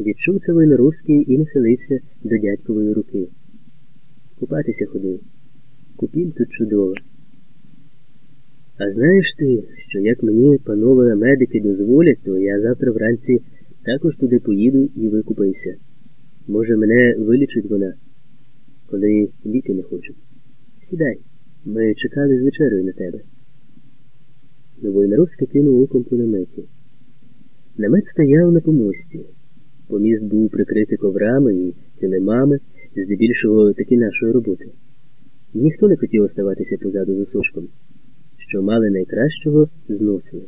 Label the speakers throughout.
Speaker 1: Відчув це воєноруський і нахилився до дядькової руки. Купатися ходив. Купіль тут чудова. А знаєш ти, що як мені панове медики дозволять, то я завтра вранці також туди поїду і викупаюся. Може, мене вилічить вона, коли ліки не хочуть. Сідай, ми чекали з вечерою на тебе. Воєнаровська кинув оком по наметі. Намет стояв на помості. Поміст був прикритий коврами і килимами, здебільшого таки нашої роботи. Ніхто не хотів оставатися позаду за сошком. Що мали найкращого, зносили.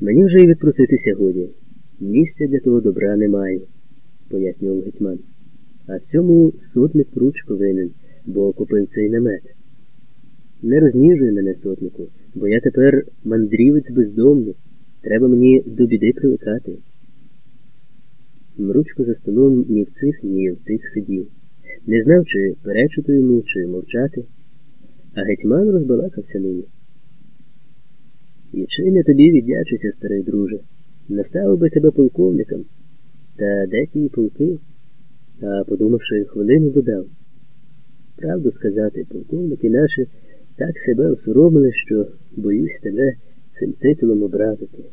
Speaker 1: Мені вже й відпроситися годі. Місця для того добра немає, пояснював гетьман. А в цьому сотник пруч повинен, бо купив цей намет. Не розніжуй мене, сотнику, бо я тепер мандрівець бездомний. Треба мені до біди привикати. Мручко за столом ні в цих, ні в тих сидів. Не знав, чи перечити йому, чи мовчати, а гетьман розбалакався нині. І чи не тобі віддячуся, старий друже, наставив би тебе полковником, та де ті полки? А подумавши хвилину, додав. Правду сказати, полковники наші так себе осоромили, що боюсь тебе цим титулом образити.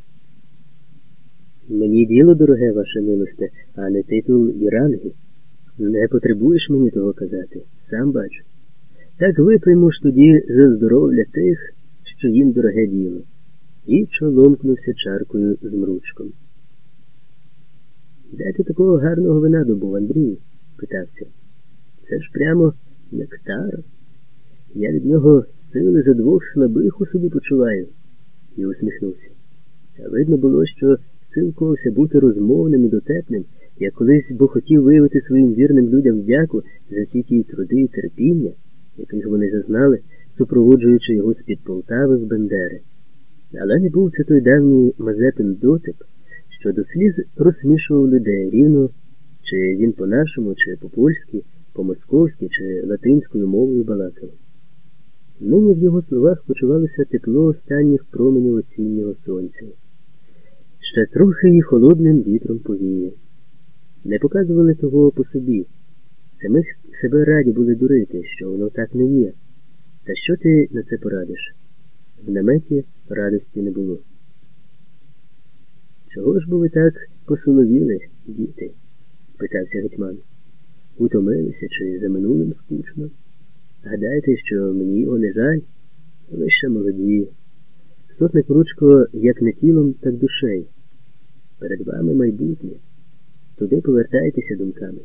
Speaker 1: Мені діло дороге, ваше милосте, а не титул і ранги. Не потребуєш мені того казати, сам бачу. Так випиймо ж тоді за здоров'я тих, що їм дороге діло, і чоломкнувся чаркою з мручком. Де ти такого гарного вина добув, Андрію? питався. Це ж прямо нектар. Я від нього сили за двох слабих у собі почуваю, і усміхнувся. Та видно було, що силкувався бути розмовним і дотепним, як колись бо хотів виявити своїм вірним людям вдяку за всі ті труди і терпіння, яких вони зазнали, супроводжуючи його з-під Полтави в Бендери. Але не був це той давній Мазепин дотип, що до сліз розсмішував людей рівно, чи він по-нашому, чи по-польськи, по-московськи, чи латинською мовою балакав. Нині в його словах почувалося тепло останніх променів осіннього сонця. Ще трохи і холодним вітром повіє. Не показували того по собі. Самих себе раді були дурити, що воно так не є. Та що ти на це порадиш? В наметі радості не було. Чого ж бо ви так посоловіли, діти? питався гетьман. Утомилися чи за минулим скучно? Гадаєте, що мені його не жаль? Ви ще молоді. Сотник ручко як не тілом, так душею. Перед вами майбутнє. Туди повертайтеся думками.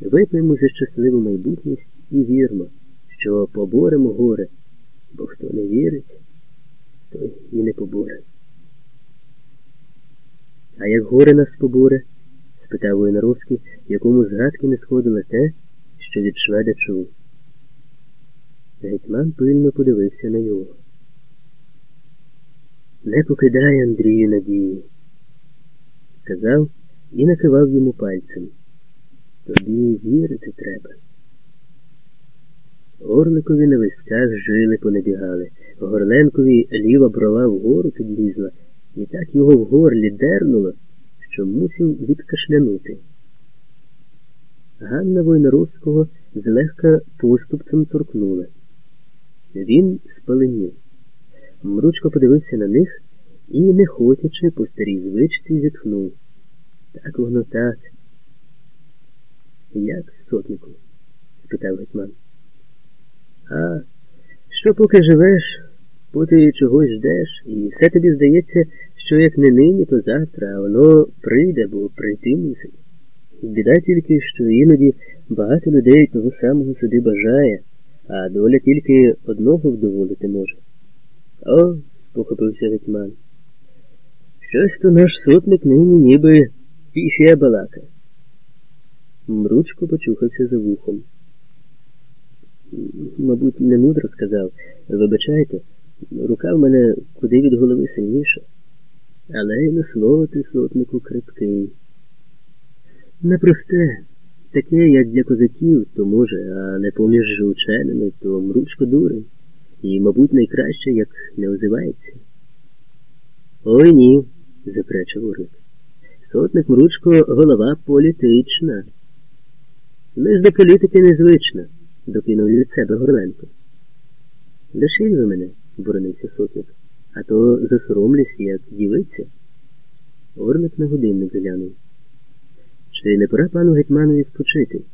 Speaker 1: Вип'ємо за щасливу майбутність і вірмо, що поборемо горе, бо хто не вірить, той і не поборе. А як горе нас поборе? спитав Воєнаровський, якому згадки не сходило те, що від шведа чув. Гетьман пильно подивився на його. Не покидай Андрію надії, сказав і накивав йому пальцем. Тобі вірити треба. Орликові на висках жили понабігали, Горленкові ліва брова вгору підлізла, і так його в горлі дернуло, що мусив відкашлянути. Ганна Войнаровського злегка поступцем торкнула. Він спаленів. Мручко подивився на них і, не хотячи, по старій звичці, зітхнув. Так воно так. Як, сотнику? спитав гетьман. А що поки живеш, поки чогось ждеш, і все тобі здається, що як не нині, то завтра, а воно прийде, бо прийти мусить. Біда тільки, що іноді багато людей того самого собі бажає, а доля тільки одного вдоволити може. О, похопився гетьман. Щось то наш сотник нині ніби піфія балака. Мручко почухався за вухом. Мабуть, не мудро сказав. Вибачайте, рука в мене куди від голови сильніша. Але й на слово ти сотнику крепкий. Непросте, таке, як для козаків, то може, а не поміж ученими, то мручко дурень. І, мабуть, найкраще, як не озивається. Ой ні, заперечив Орлик. Сотник Мручко голова політична. Ми ж до політики незвична, докинув від себе Горленко. Лишіть ви мене, боронився сотник, а то засоромлюсь, як дівиця. Орлик на годинник глянув. Чи не пора пану гетьманові спочити?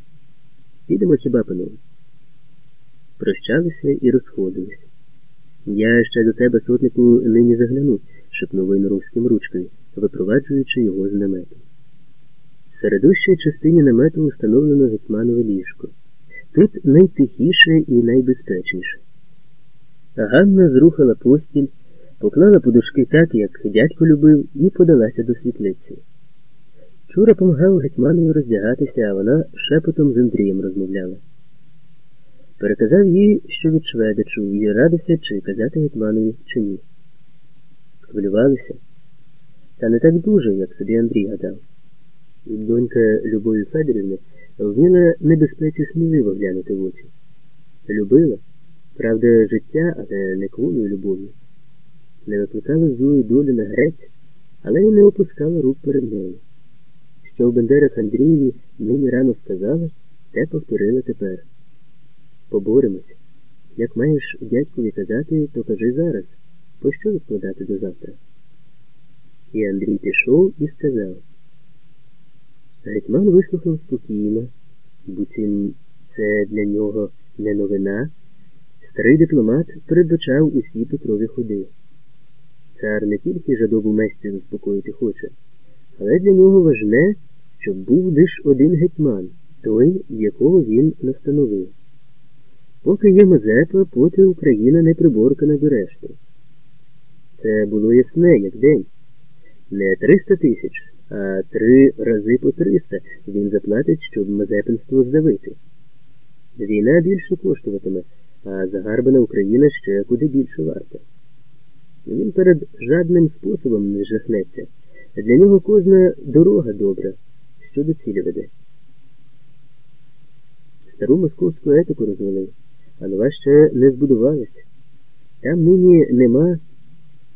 Speaker 1: Підемо хіба, панове? Прощалися і розходилися. Я ще до тебе, сотнику, нині загляну, шепнув Войнаровським ручкою, випроваджуючи його з намету. В середущій частині намету встановлено гетьманове ліжко. Тут найтихіше і найбезпечніше. Ганна зрухала постіль, поклала подушки так, як дядько любив, і подалася до світлиці. Чура помагав гетьманові роздягатися, а вона шепотом з Андрієм розмовляла. Переказав їй, що від шведа чув, і радився, чи казати гетьманові, чи ні. Хвилювалися. Та не так дуже, як собі Андрій гадав. Донька Любові Федорівни вміла небезпеці сміливо глянути в очі. Любила, правда, життя, але не кволою любов'ю. Не викликала злої долі на грець, але й не опускала рук перед нею. Що в Бендерах Андрієві нині рано сказала, те повторила тепер. Поборемося. Як маєш дядькові казати, то кажи зараз. Пощо відкладати до завтра? І Андрій пішов і сказав. Гетьман вислухав спокійно, буцім це для нього не новина. Старий дипломат передбачав усі Петрові ходи. Цар не тільки жадобу месті заспокоїти хоче, але для нього важне, щоб був лиш один гетьман, той, якого він настановив. Поки є Мазепа, поки Україна не приборкана до решти. Це було ясне, як день. Не триста тисяч, а три рази по триста він заплатить, щоб Мазепинство здавити. Війна більше коштуватиме, а загарбана Україна ще куди більше варта. Він перед жадним способом не жахнеться. Для нього кожна дорога добра, що до цілі веде. Стару московську етику розвели, а нова ще не збудувалася. Там нині нема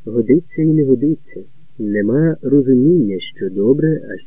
Speaker 1: годиться і не годиться, нема розуміння, що добре, а